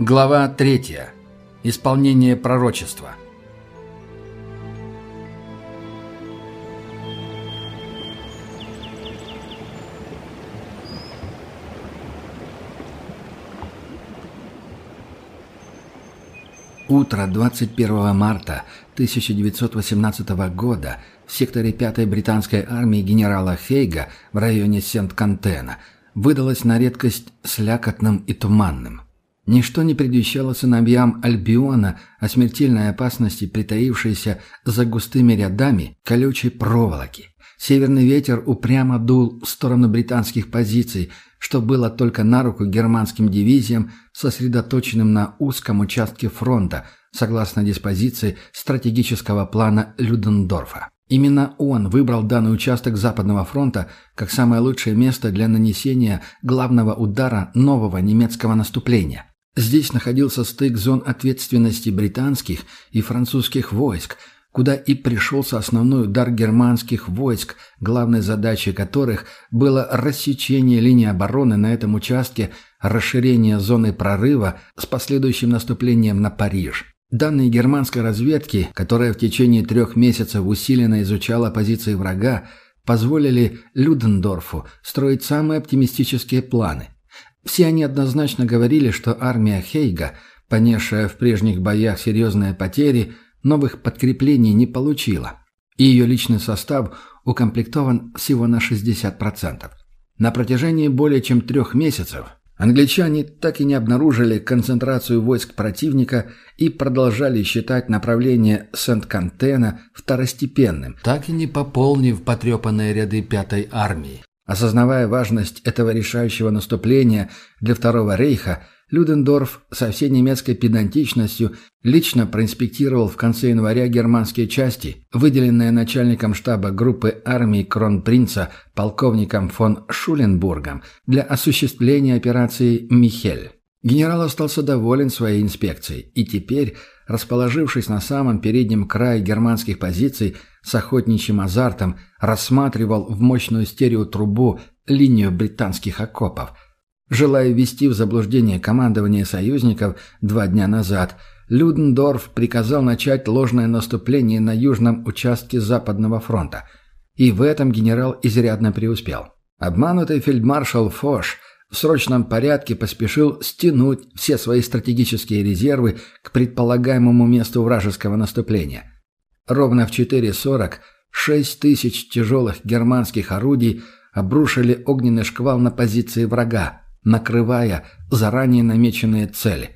Глава 3. Исполнение пророчества. Утро 21 марта 1918 года в секторе 5-й британской армии генерала Хейга в районе Сент-Кантена выдалось на редкость слякотным и туманным. Ничто не предвещало сыновьям Альбиона о смертельной опасности, притаившейся за густыми рядами колючей проволоки. Северный ветер упрямо дул в сторону британских позиций, что было только на руку германским дивизиям, сосредоточенным на узком участке фронта, согласно диспозиции стратегического плана Людендорфа. Именно он выбрал данный участок Западного фронта как самое лучшее место для нанесения главного удара нового немецкого наступления. Здесь находился стык зон ответственности британских и французских войск, куда и пришелся основной удар германских войск, главной задачей которых было рассечение линии обороны на этом участке, расширение зоны прорыва с последующим наступлением на Париж. Данные германской разведки, которая в течение трех месяцев усиленно изучала позиции врага, позволили Людендорфу строить самые оптимистические планы – все они однозначно говорили, что армия Хейга, понесшая в прежних боях серьезные потери, новых подкреплений не получила, и ее личный состав укомплектован всего на 60%. На протяжении более чем трех месяцев англичане так и не обнаружили концентрацию войск противника и продолжали считать направление Сент-Кантена второстепенным, так и не пополнив потрепанные ряды Пятой армии. Осознавая важность этого решающего наступления для Второго рейха, Людендорф со всей немецкой педантичностью лично проинспектировал в конце января германские части, выделенные начальником штаба группы армии Кронпринца полковником фон Шуленбургом для осуществления операции «Михель». Генерал остался доволен своей инспекцией и теперь, расположившись на самом переднем крае германских позиций, с охотничьим азартом рассматривал в мощную стереотрубу линию британских окопов. Желая ввести в заблуждение командование союзников два дня назад, Людендорф приказал начать ложное наступление на южном участке Западного фронта. И в этом генерал изрядно преуспел. Обманутый фельдмаршал Фош в срочном порядке поспешил стянуть все свои стратегические резервы к предполагаемому месту вражеского наступления – Ровно в 4.40 шесть тысяч тяжелых германских орудий обрушили огненный шквал на позиции врага, накрывая заранее намеченные цели.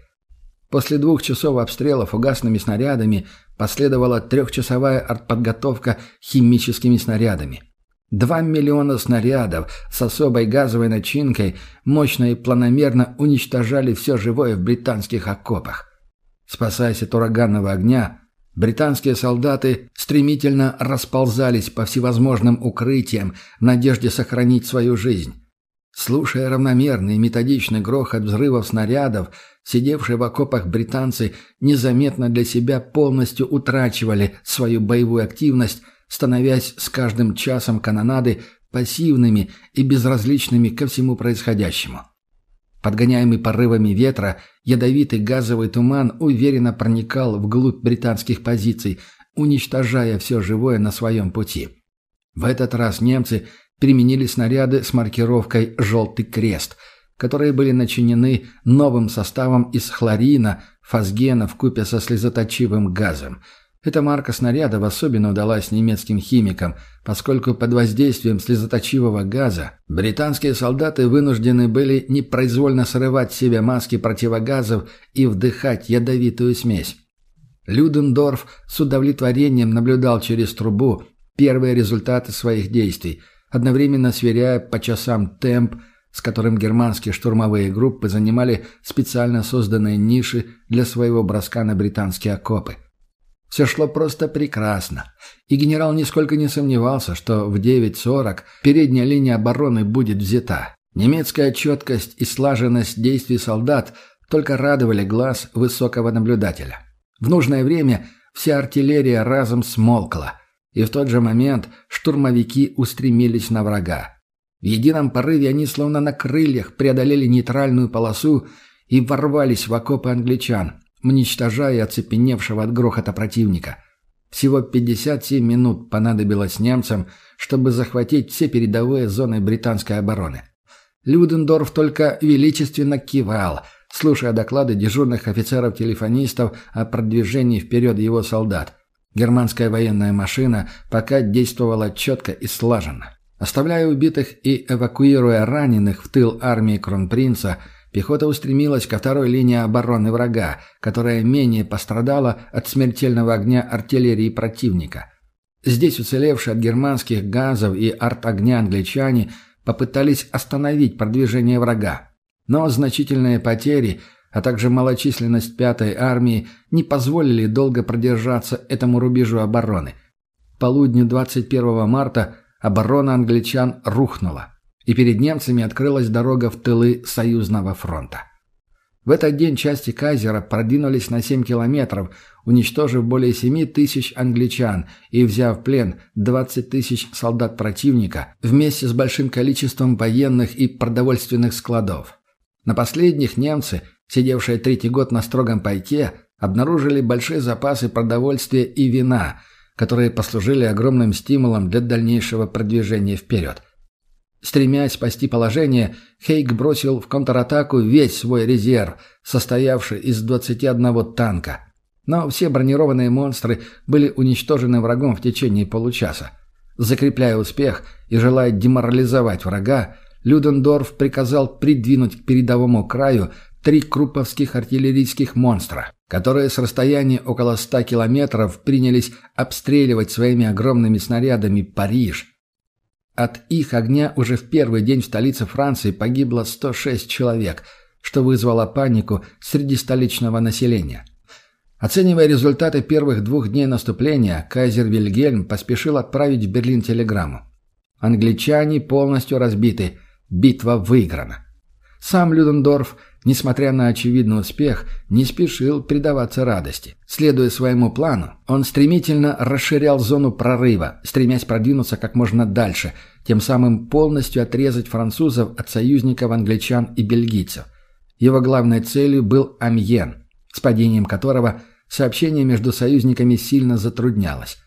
После двух часов обстрелов угасными снарядами последовала трехчасовая артподготовка химическими снарядами. Два миллиона снарядов с особой газовой начинкой мощно и планомерно уничтожали все живое в британских окопах. Спасаясь от ураганного огня, Британские солдаты стремительно расползались по всевозможным укрытиям в надежде сохранить свою жизнь. Слушая равномерный методичный грохот взрывов снарядов, сидевшие в окопах британцы незаметно для себя полностью утрачивали свою боевую активность, становясь с каждым часом канонады пассивными и безразличными ко всему происходящему. Подгоняемый порывами ветра, ядовитый газовый туман уверенно проникал вглубь британских позиций, уничтожая все живое на своем пути. В этот раз немцы применили снаряды с маркировкой «желтый крест», которые были начинены новым составом из хлорина, фосгена вкупе со слезоточивым газом – эта марка снарядов особенно удалась немецким химикам, поскольку под воздействием слезоточивого газа британские солдаты вынуждены были непроизвольно срывать с себя маски противогазов и вдыхать ядовитую смесь. Людендорф с удовлетворением наблюдал через трубу первые результаты своих действий, одновременно сверяя по часам темп, с которым германские штурмовые группы занимали специально созданные ниши для своего броска на британские окопы. Все шло просто прекрасно, и генерал нисколько не сомневался, что в 9.40 передняя линия обороны будет взята. Немецкая четкость и слаженность действий солдат только радовали глаз высокого наблюдателя. В нужное время вся артиллерия разом смолкла, и в тот же момент штурмовики устремились на врага. В едином порыве они словно на крыльях преодолели нейтральную полосу и ворвались в окопы англичан, уничтожая оцепеневшего от грохота противника. Всего 57 минут понадобилось немцам, чтобы захватить все передовые зоны британской обороны. Людендорф только величественно кивал, слушая доклады дежурных офицеров-телефонистов о продвижении вперед его солдат. Германская военная машина пока действовала четко и слаженно. Оставляя убитых и эвакуируя раненых в тыл армии кронпринца, пехота устремилась ко второй линии обороны врага, которая менее пострадала от смертельного огня артиллерии противника. Здесь уцелевшие от германских газов и арт-огня англичане попытались остановить продвижение врага. Но значительные потери, а также малочисленность пятой армии не позволили долго продержаться этому рубежу обороны. К полудню 21 марта оборона англичан рухнула, и перед немцами открылась дорога в тылы союзного фронта. В этот день части Кайзера продвинулись на 7 километров, уничтожив более 7 тысяч англичан и взяв в плен 20 тысяч солдат противника вместе с большим количеством военных и продовольственных складов. На последних немцы, сидевшие третий год на строгом пайке, обнаружили большие запасы продовольствия и вина – которые послужили огромным стимулом для дальнейшего продвижения вперед. Стремясь спасти положение, Хейк бросил в контратаку весь свой резерв, состоявший из 21 танка. Но все бронированные монстры были уничтожены врагом в течение получаса. Закрепляя успех и желая деморализовать врага, Людендорф приказал придвинуть к передовому краю три круповских артиллерийских монстра, которые с расстояния около 100 километров принялись обстреливать своими огромными снарядами Париж. От их огня уже в первый день в столице Франции погибло 106 человек, что вызвало панику среди столичного населения. Оценивая результаты первых двух дней наступления, кайзер Вильгельм поспешил отправить в Берлин телеграмму. Англичане полностью разбиты, битва выиграна. Сам Людендорф – несмотря на очевидный успех, не спешил предаваться радости. Следуя своему плану, он стремительно расширял зону прорыва, стремясь продвинуться как можно дальше, тем самым полностью отрезать французов от союзников англичан и бельгийцев. Его главной целью был Амьен, с падением которого сообщение между союзниками сильно затруднялось.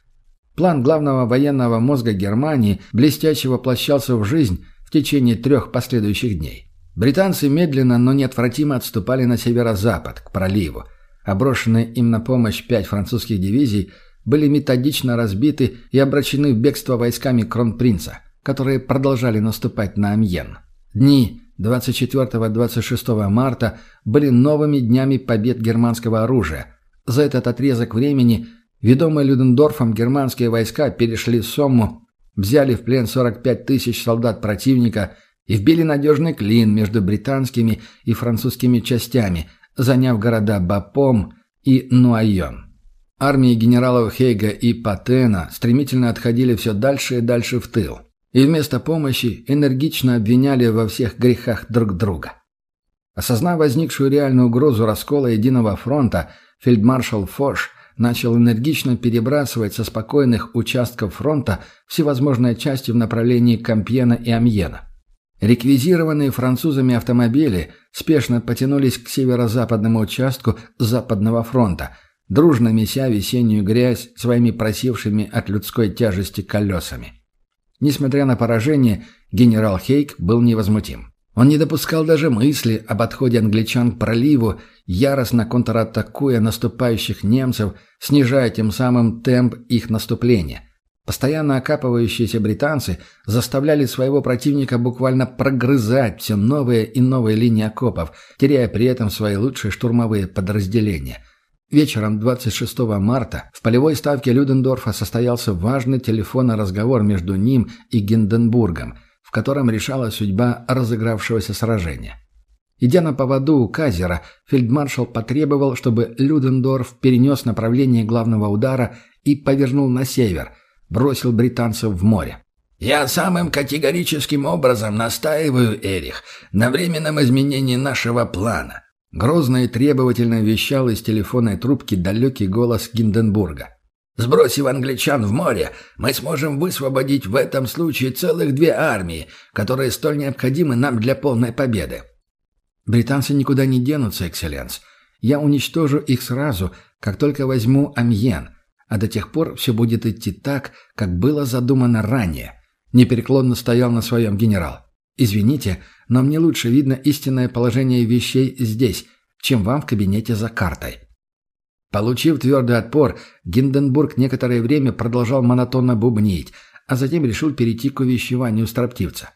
План главного военного мозга Германии блестяще воплощался в жизнь в течение трех последующих дней. Британцы медленно, но неотвратимо отступали на северо-запад, к проливу. Оброшенные им на помощь пять французских дивизий были методично разбиты и обращены в бегство войсками кронпринца, которые продолжали наступать на Амьен. Дни 24-26 марта были новыми днями побед германского оружия. За этот отрезок времени ведомые Людендорфом германские войска перешли Сомму, взяли в плен 45 тысяч солдат противника – и вбили надежный клин между британскими и французскими частями, заняв города Бапом и Нуайон. Армии генералов Хейга и Патена стремительно отходили все дальше и дальше в тыл, и вместо помощи энергично обвиняли во всех грехах друг друга. Осознав возникшую реальную угрозу раскола единого фронта, фельдмаршал Фош начал энергично перебрасывать со спокойных участков фронта всевозможные части в направлении Кампьена и Амьена. Реквизированные французами автомобили спешно потянулись к северо-западному участку Западного фронта, дружно меся весеннюю грязь своими просившими от людской тяжести колесами. Несмотря на поражение, генерал Хейк был невозмутим. Он не допускал даже мысли об отходе англичан к проливу, яростно контратакуя наступающих немцев, снижая тем самым темп их наступления – Постоянно окапывающиеся британцы заставляли своего противника буквально прогрызать все новые и новые линии окопов, теряя при этом свои лучшие штурмовые подразделения. Вечером 26 марта в полевой ставке Людендорфа состоялся важный телефонный разговор между ним и Гинденбургом, в котором решалась судьба разыгравшегося сражения. Идя на поводу у Казера, фельдмаршал потребовал, чтобы Людендорф перенес направление главного удара и повернул на север – бросил британцев в море. «Я самым категорическим образом настаиваю, Эрих, на временном изменении нашего плана», грозно и требовательно вещал из телефонной трубки далекий голос Гинденбурга. «Сбросив англичан в море, мы сможем высвободить в этом случае целых две армии, которые столь необходимы нам для полной победы». Британцы никуда не денутся, экселленс. Я уничтожу их сразу, как только возьму Амьен, а до тех пор все будет идти так, как было задумано ранее. Непереклонно стоял на своем генерал. Извините, но мне лучше видно истинное положение вещей здесь, чем вам в кабинете за картой. Получив твердый отпор, Гинденбург некоторое время продолжал монотонно бубнить, а затем решил перейти к увещеванию строптивца.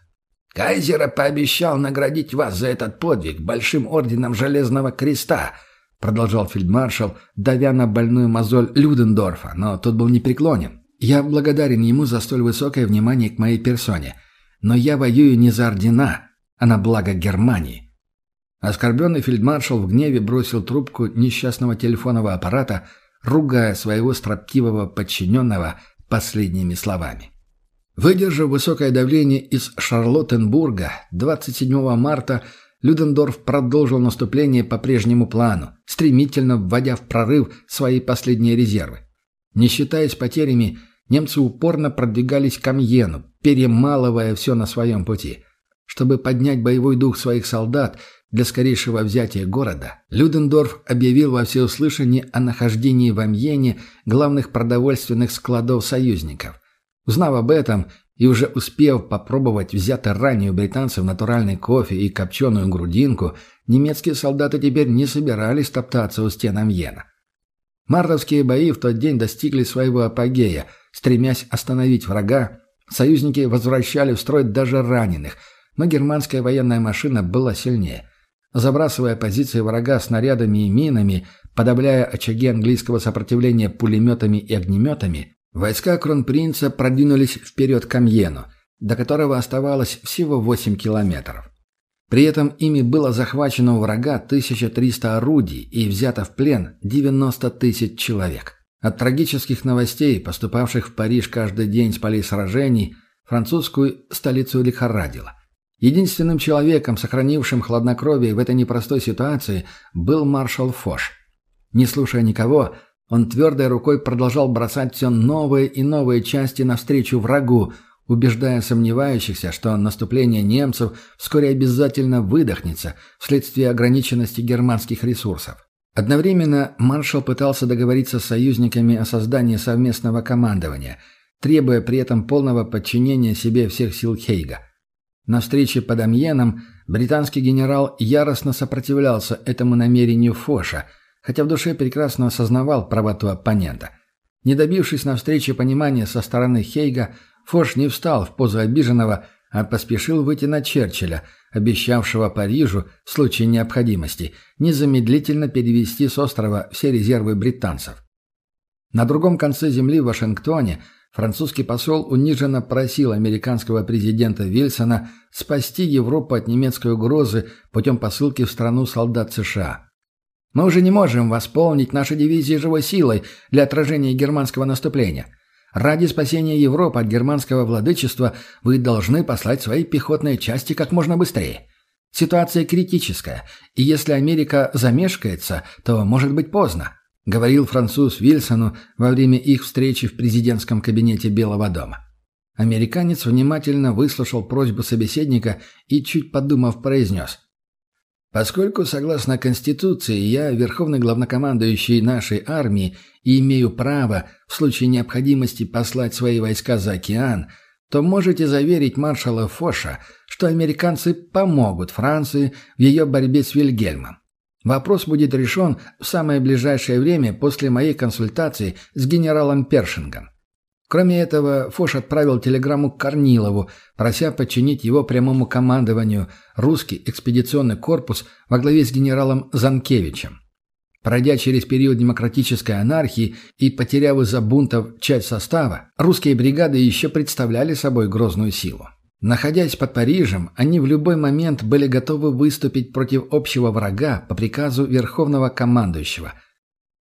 «Кайзера пообещал наградить вас за этот подвиг большим орденом Железного Креста», продолжал фельдмаршал, давя на больную мозоль Людендорфа, но тот был непреклонен. «Я благодарен ему за столь высокое внимание к моей персоне, но я воюю не за ордена, а на благо Германии». Оскорбленный фельдмаршал в гневе бросил трубку несчастного телефонного аппарата, ругая своего строптивого подчиненного последними словами. Выдержав высокое давление из Шарлоттенбурга, 27 марта Людендорф продолжил наступление по прежнему плану, стремительно вводя в прорыв свои последние резервы. Не считаясь потерями, немцы упорно продвигались к Амьену, перемалывая все на своем пути. Чтобы поднять боевой дух своих солдат для скорейшего взятия города, Людендорф объявил во всеуслышание о нахождении в Амьене главных продовольственных складов союзников. Узнав об этом и уже успев попробовать взятый ранее у британцев натуральный кофе и копченую грудинку, немецкие солдаты теперь не собирались топтаться у стен Амьена. Мартовские бои в тот день достигли своего апогея. Стремясь остановить врага, союзники возвращали в строй даже раненых, но германская военная машина была сильнее. Забрасывая позиции врага снарядами и минами, подавляя очаги английского сопротивления пулеметами и огнеметами, войска кронпринца продвинулись вперед к Амьену, до которого оставалось всего 8 километров. При этом ими было захвачено у врага 1300 орудий и взято в плен 90 тысяч человек. От трагических новостей, поступавших в Париж каждый день с полей сражений, французскую столицу лихорадило. Единственным человеком, сохранившим хладнокровие в этой непростой ситуации, был маршал Фош. Не слушая никого, он твердой рукой продолжал бросать все новые и новые части навстречу врагу, убеждая сомневающихся, что наступление немцев вскоре обязательно выдохнется вследствие ограниченности германских ресурсов. Одновременно маршал пытался договориться с союзниками о создании совместного командования, требуя при этом полного подчинения себе всех сил Хейга. На встрече под Амьеном британский генерал яростно сопротивлялся этому намерению Фоша, хотя в душе прекрасно осознавал правоту оппонента. Не добившись на встрече понимания со стороны Хейга, Фош не встал в позу обиженного, а поспешил выйти на Черчилля, обещавшего Парижу в случае необходимости незамедлительно перевести с острова все резервы британцев. На другом конце земли в Вашингтоне – Французский посол униженно просил американского президента Вильсона спасти Европу от немецкой угрозы путем посылки в страну солдат США. «Мы уже не можем восполнить наши дивизии живой силой для отражения германского наступления. Ради спасения Европы от германского владычества вы должны послать свои пехотные части как можно быстрее. Ситуация критическая, и если Америка замешкается, то может быть поздно говорил француз Вильсону во время их встречи в президентском кабинете Белого дома. Американец внимательно выслушал просьбу собеседника и, чуть подумав, произнес. «Поскольку, согласно Конституции, я верховный главнокомандующий нашей армии и имею право в случае необходимости послать свои войска за океан, то можете заверить маршала Фоша, что американцы помогут Франции в ее борьбе с Вильгельмом. Вопрос будет решен в самое ближайшее время после моей консультации с генералом Першингом. Кроме этого, Фош отправил телеграмму Корнилову, прося подчинить его прямому командованию русский экспедиционный корпус во главе с генералом Занкевичем. Пройдя через период демократической анархии и потеряв из-за бунтов часть состава, русские бригады еще представляли собой грозную силу. Находясь под Парижем, они в любой момент были готовы выступить против общего врага по приказу Верховного командующего.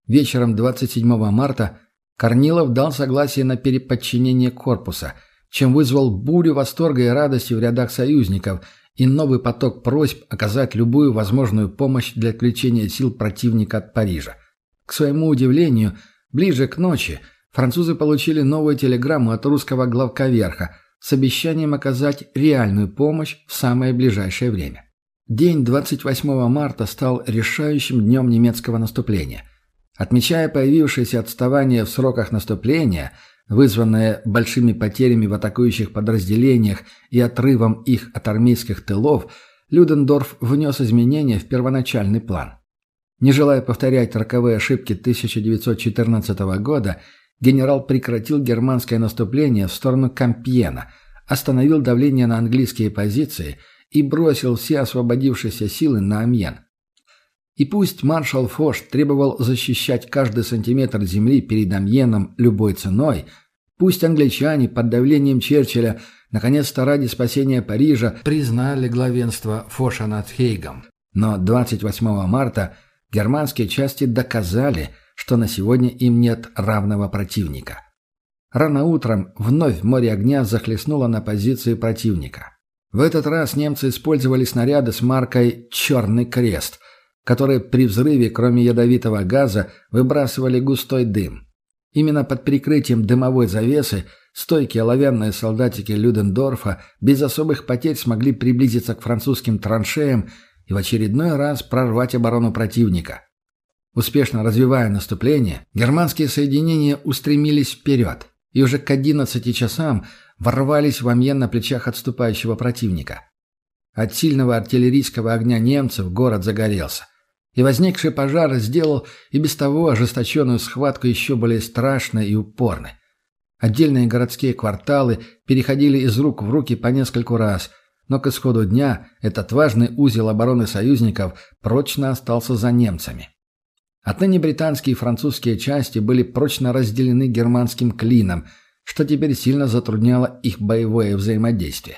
Вечером 27 марта Корнилов дал согласие на переподчинение корпуса, чем вызвал бурю восторга и радости в рядах союзников и новый поток просьб оказать любую возможную помощь для отвлечения сил противника от Парижа. К своему удивлению, ближе к ночи французы получили новую телеграмму от русского главковерха – с обещанием оказать реальную помощь в самое ближайшее время. День 28 марта стал решающим днем немецкого наступления. Отмечая появившееся отставание в сроках наступления, вызванное большими потерями в атакующих подразделениях и отрывом их от армейских тылов, Людендорф внес изменения в первоначальный план. Не желая повторять роковые ошибки 1914 года, генерал прекратил германское наступление в сторону Кампьена, остановил давление на английские позиции и бросил все освободившиеся силы на Амьен. И пусть маршал Фош требовал защищать каждый сантиметр земли перед Амьеном любой ценой, пусть англичане под давлением Черчилля наконец-то ради спасения Парижа признали главенство Фоша над Хейгом. Но 28 марта германские части доказали, что на сегодня им нет равного противника. Рано утром вновь море огня захлестнуло на позиции противника. В этот раз немцы использовали снаряды с маркой «Черный крест», которые при взрыве, кроме ядовитого газа, выбрасывали густой дым. Именно под прикрытием дымовой завесы стойкие оловянные солдатики Людендорфа без особых потерь смогли приблизиться к французским траншеям и в очередной раз прорвать оборону противника. Успешно развивая наступление, германские соединения устремились вперед и уже к 11 часам ворвались в Амьен на плечах отступающего противника. От сильного артиллерийского огня немцев город загорелся и возникший пожар сделал и без того ожесточенную схватку еще более страшной и упорной. Отдельные городские кварталы переходили из рук в руки по нескольку раз, но к исходу дня этот важный узел обороны союзников прочно остался за немцами. Отныне британские и французские части были прочно разделены германским клином, что теперь сильно затрудняло их боевое взаимодействие.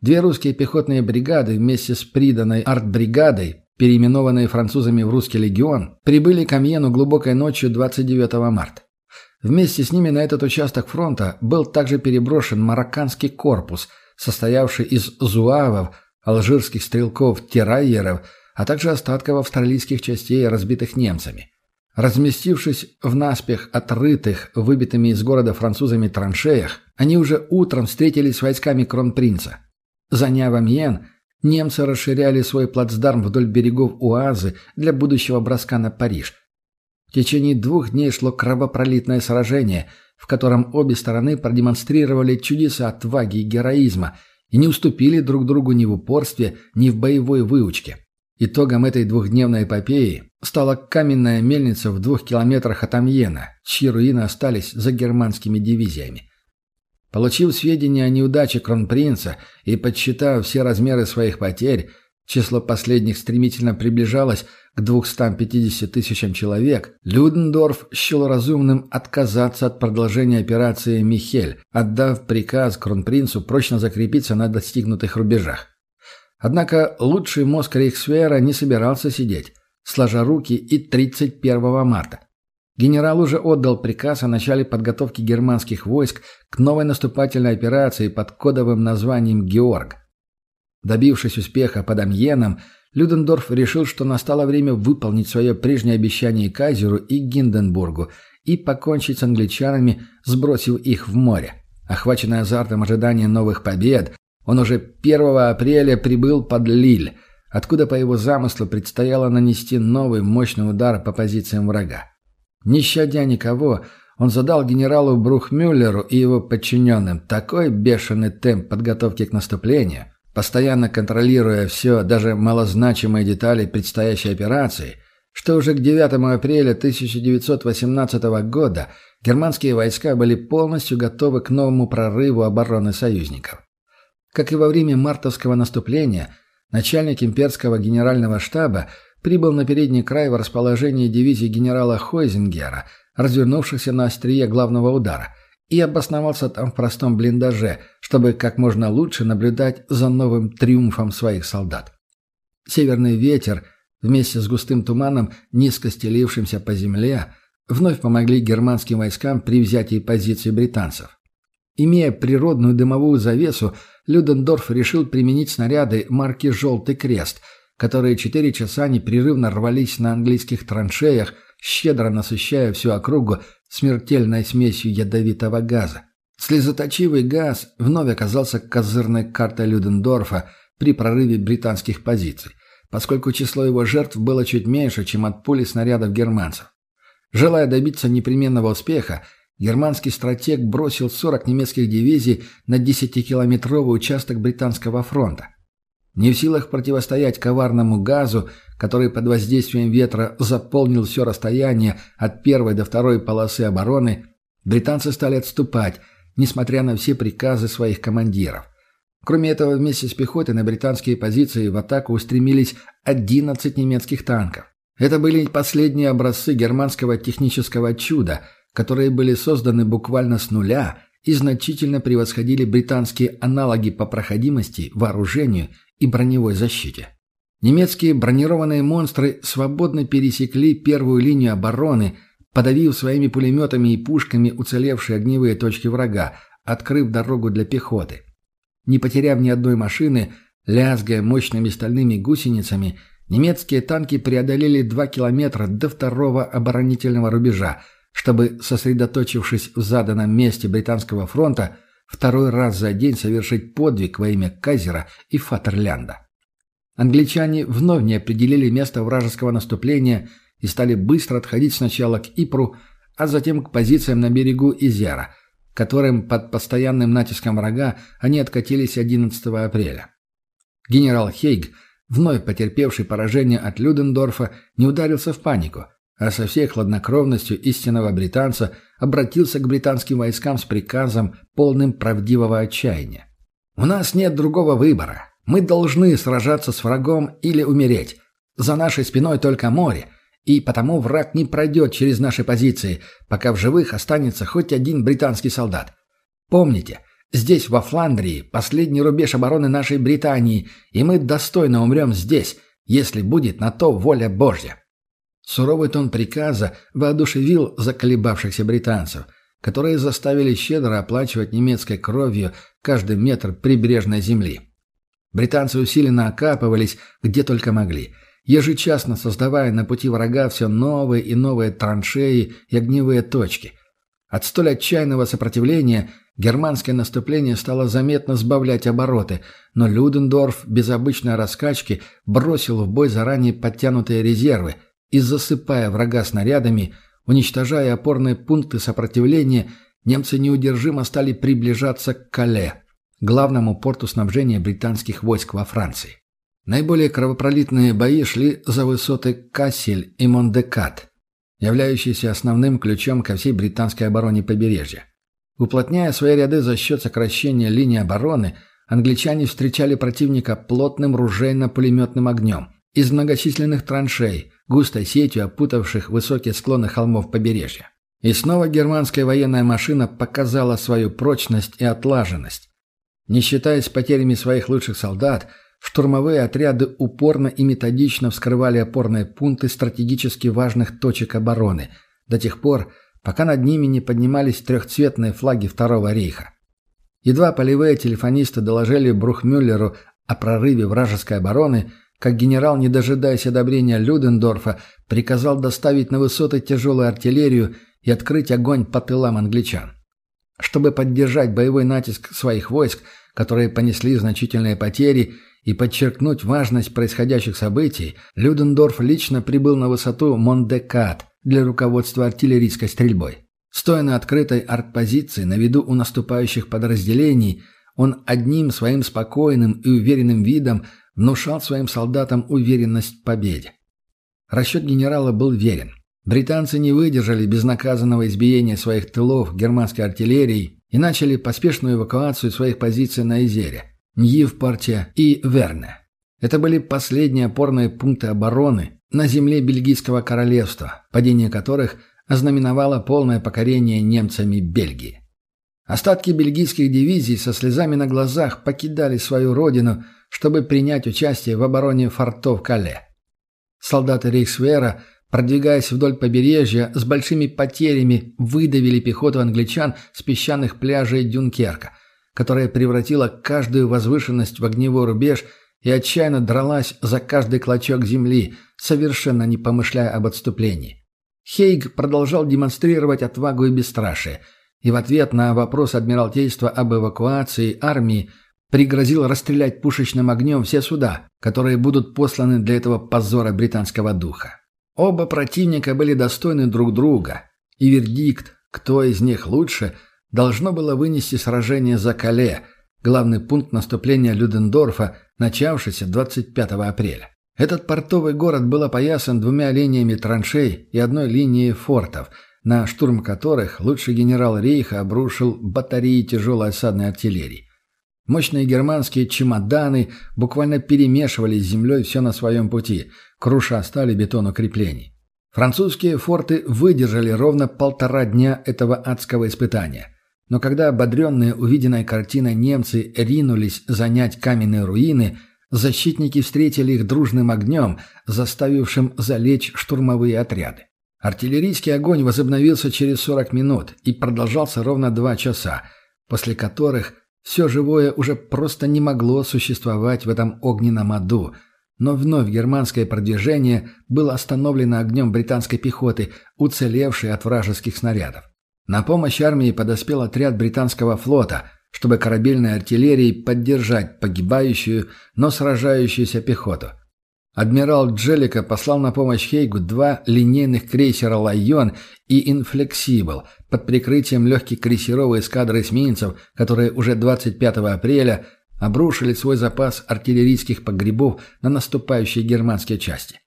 Две русские пехотные бригады вместе с приданной артбригадой переименованные французами в русский легион, прибыли к Амьену глубокой ночью 29 марта. Вместе с ними на этот участок фронта был также переброшен марокканский корпус, состоявший из зуавов, алжирских стрелков-терайеров, а также остатков австралийских частей, разбитых немцами. Разместившись в наспех отрытых, выбитыми из города французами траншеях, они уже утром встретились с войсками кронпринца. Заняв Амьен, Немцы расширяли свой плацдарм вдоль берегов Уазы для будущего броска на Париж. В течение двух дней шло кровопролитное сражение, в котором обе стороны продемонстрировали чудеса отваги и героизма и не уступили друг другу ни в упорстве, ни в боевой выучке. Итогом этой двухдневной эпопеи стала каменная мельница в двух километрах от Амьена, чьи руины остались за германскими дивизиями. Получив сведения о неудаче кронпринца и подсчитав все размеры своих потерь, число последних стремительно приближалось к 250 тысячам человек, Людендорф счел разумным отказаться от продолжения операции «Михель», отдав приказ кронпринцу прочно закрепиться на достигнутых рубежах. Однако лучший мозг Рейхсвера не собирался сидеть, сложа руки и 31 марта. Генерал уже отдал приказ о начале подготовки германских войск к новой наступательной операции под кодовым названием «Георг». Добившись успеха под Амьеном, Людендорф решил, что настало время выполнить свое прежнее обещание Кайзеру и Гинденбургу и покончить с англичанами, сбросив их в море. Охваченный азартом ожидания новых побед, он уже 1 апреля прибыл под Лиль, откуда по его замыслу предстояло нанести новый мощный удар по позициям врага. Не щадя никого, он задал генералу Брухмюллеру и его подчиненным такой бешеный темп подготовки к наступлению, постоянно контролируя все, даже малозначимые детали предстоящей операции, что уже к 9 апреля 1918 года германские войска были полностью готовы к новому прорыву обороны союзников. Как и во время мартовского наступления, начальник имперского генерального штаба прибыл на передний край в расположении дивизии генерала Хойзингера, развернувшихся на острие главного удара, и обосновался там в простом блиндаже, чтобы как можно лучше наблюдать за новым триумфом своих солдат. Северный ветер, вместе с густым туманом, низко стелившимся по земле, вновь помогли германским войскам при взятии позиций британцев. Имея природную дымовую завесу, Людендорф решил применить снаряды марки «Желтый крест», которые четыре часа непрерывно рвались на английских траншеях, щедро насыщая всю округу смертельной смесью ядовитого газа. Слезоточивый газ вновь оказался козырной картой Людендорфа, при прорыве британских позиций, поскольку число его жертв было чуть меньше, чем от пули снарядов германцев. Желая добиться непременного успеха, германский стратег бросил 40 немецких дивизий на 10-километровый участок британского фронта. Не в силах противостоять коварному газу, который под воздействием ветра заполнил все расстояние от первой до второй полосы обороны, британцы стали отступать, несмотря на все приказы своих командиров. Кроме этого, вместе с пехотой на британские позиции в атаку устремились 11 немецких танков. Это были последние образцы германского технического чуда, которые были созданы буквально с нуля и значительно превосходили британские аналоги по проходимости, вооружению и броневой защите. Немецкие бронированные монстры свободно пересекли первую линию обороны, подавив своими пулеметами и пушками уцелевшие огневые точки врага, открыв дорогу для пехоты. Не потеряв ни одной машины, лязгая мощными стальными гусеницами, немецкие танки преодолели два километра до второго оборонительного рубежа, чтобы, сосредоточившись в заданном месте британского фронта, второй раз за день совершить подвиг во имя Кайзера и Фатерлянда. Англичане вновь не определили место вражеского наступления и стали быстро отходить сначала к Ипру, а затем к позициям на берегу Изера, которым под постоянным натиском врага они откатились 11 апреля. Генерал Хейг, вновь потерпевший поражение от Людендорфа, не ударился в панику, а со всей хладнокровностью истинного британца обратился к британским войскам с приказом, полным правдивого отчаяния. «У нас нет другого выбора. Мы должны сражаться с врагом или умереть. За нашей спиной только море, и потому враг не пройдет через наши позиции, пока в живых останется хоть один британский солдат. Помните, здесь, во Фландрии, последний рубеж обороны нашей Британии, и мы достойно умрем здесь, если будет на то воля Божья. Суровый тон приказа воодушевил заколебавшихся британцев, которые заставили щедро оплачивать немецкой кровью каждый метр прибрежной земли. Британцы усиленно окапывались, где только могли, ежечасно создавая на пути врага все новые и новые траншеи и огневые точки. От столь отчаянного сопротивления германское наступление стало заметно сбавлять обороты, но Людендорф без обычной раскачки бросил в бой заранее подтянутые резервы и, засыпая врага снарядами, уничтожая опорные пункты сопротивления, немцы неудержимо стали приближаться к Кале главному порту снабжения британских войск во Франции. Наиболее кровопролитные бои шли за высоты Кассель и Мондекат, являющиеся основным ключом ко всей британской обороне побережья. Уплотняя свои ряды за счет сокращения линии обороны, англичане встречали противника плотным ружейно-пулеметным огнем из многочисленных траншей, густой сетью опутавших высокие склоны холмов побережья. И снова германская военная машина показала свою прочность и отлаженность. Не считаясь потерями своих лучших солдат, штурмовые отряды упорно и методично вскрывали опорные пункты стратегически важных точек обороны до тех пор, пока над ними не поднимались трехцветные флаги Второго рейха. Едва полевые телефонисты доложили Брухмюллеру о прорыве вражеской обороны, как генерал, не дожидаясь одобрения Людендорфа, приказал доставить на высоты тяжелую артиллерию и открыть огонь по тылам англичан. Чтобы поддержать боевой натиск своих войск, которые понесли значительные потери, и подчеркнуть важность происходящих событий, Людендорф лично прибыл на высоту Мондекат для руководства артиллерийской стрельбой. Стоя на открытой артпозиции на виду у наступающих подразделений, он одним своим спокойным и уверенным видом внушал своим солдатам уверенность в победе. Расчет генерала был верен. Британцы не выдержали безнаказанного избиения своих тылов германской артиллерией и начали поспешную эвакуацию своих позиций на Изере, Ньивпорте и Верне. Это были последние опорные пункты обороны на земле Бельгийского королевства, падение которых ознаменовало полное покорение немцами Бельгии. Остатки бельгийских дивизий со слезами на глазах покидали свою родину, чтобы принять участие в обороне фортов Кале. Солдаты Рейхсвера – Продвигаясь вдоль побережья, с большими потерями выдавили пехоту англичан с песчаных пляжей Дюнкерка, которая превратила каждую возвышенность в огневой рубеж и отчаянно дралась за каждый клочок земли, совершенно не помышляя об отступлении. Хейг продолжал демонстрировать отвагу и бесстрашие, и в ответ на вопрос Адмиралтейства об эвакуации армии пригрозил расстрелять пушечным огнем все суда, которые будут посланы для этого позора британского духа. Оба противника были достойны друг друга, и вердикт, кто из них лучше, должно было вынести сражение за Кале, главный пункт наступления Людендорфа, начавшийся 25 апреля. Этот портовый город был опоясан двумя линиями траншей и одной линией фортов, на штурм которых лучший генерал Рейха обрушил батареи тяжелой осадной артиллерии. Мощные германские чемоданы буквально перемешивали с землей все на своем пути, круша стали бетон укреплений. Французские форты выдержали ровно полтора дня этого адского испытания. Но когда ободренные увиденной картиной немцы ринулись занять каменные руины, защитники встретили их дружным огнем, заставившим залечь штурмовые отряды. Артиллерийский огонь возобновился через 40 минут и продолжался ровно два часа, после которых все живое уже просто не могло существовать в этом огненном аду – но вновь германское продвижение было остановлено огнем британской пехоты, уцелевшей от вражеских снарядов. На помощь армии подоспел отряд британского флота, чтобы корабельной артиллерией поддержать погибающую, но сражающуюся пехоту. Адмирал Джеллика послал на помощь Хейгу два линейных крейсера «Лайон» и «Инфлексибл» под прикрытием легких крейсеров эскадры эсминцев, которые уже 25 апреля обрушили свой запас артиллерийских погребов на наступающие германские части.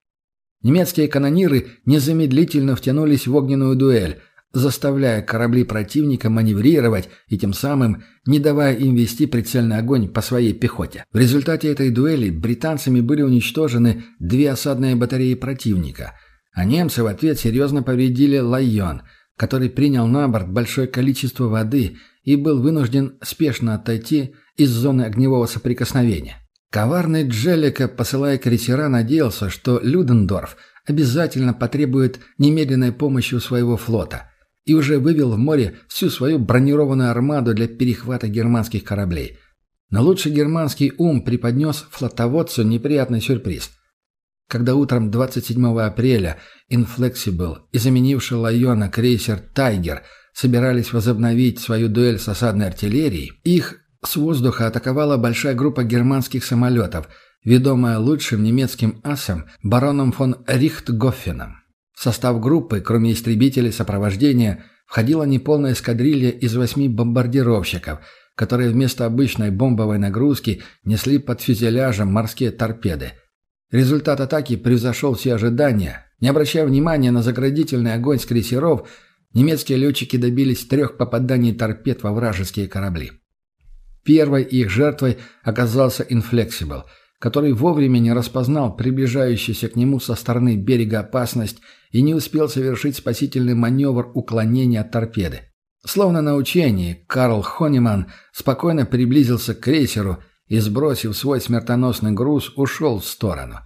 Немецкие канониры незамедлительно втянулись в огненную дуэль, заставляя корабли противника маневрировать и тем самым не давая им вести прицельный огонь по своей пехоте. В результате этой дуэли британцами были уничтожены две осадные батареи противника, а немцы в ответ серьезно повредили «Лайон», который принял на борт большое количество воды и был вынужден спешно отойти из зоны огневого соприкосновения. Коварный Джеллика, посылая крейсера, надеялся, что Людендорф обязательно потребует немедленной помощи у своего флота и уже вывел в море всю свою бронированную армаду для перехвата германских кораблей. Но лучший германский ум преподнес флотоводцу неприятный сюрприз. Когда утром 27 апреля Inflexible и заменивший Лайона крейсер «Тайгер» собирались возобновить свою дуэль с осадной артиллерией, их с воздуха атаковала большая группа германских самолетов, ведомая лучшим немецким асом бароном фон Рихтгоффеном. В состав группы, кроме истребителей сопровождения, входила неполная эскадрилья из восьми бомбардировщиков, которые вместо обычной бомбовой нагрузки несли под фюзеляжем морские торпеды. Результат атаки превзошел все ожидания. Не обращая внимания на заградительный огонь с крейсеров, немецкие летчики добились трех попаданий торпед во вражеские корабли. Первой их жертвой оказался Inflexible, который вовремя не распознал приближающуюся к нему со стороны берега опасность и не успел совершить спасительный маневр уклонения от торпеды. Словно на учении, Карл Хониман спокойно приблизился к крейсеру и, сбросив свой смертоносный груз, ушел в сторону.